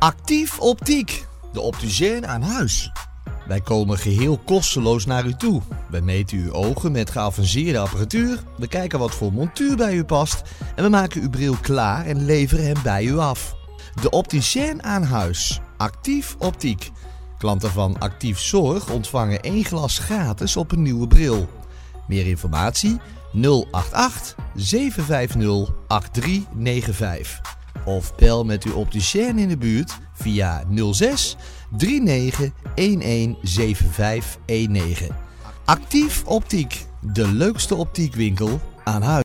Actief Optiek, de opticien aan huis. Wij komen geheel kosteloos naar u toe. We meten uw ogen met geavanceerde apparatuur, we kijken wat voor montuur bij u past en we maken uw bril klaar en leveren hem bij u af. De opticien aan huis, Actief Optiek. Klanten van Actief Zorg ontvangen één glas gratis op een nieuwe bril. Meer informatie 088 750 8395. Of bel met uw opticien in de buurt via 06 39 11 7519. Actief Optiek, de leukste optiekwinkel aan huis.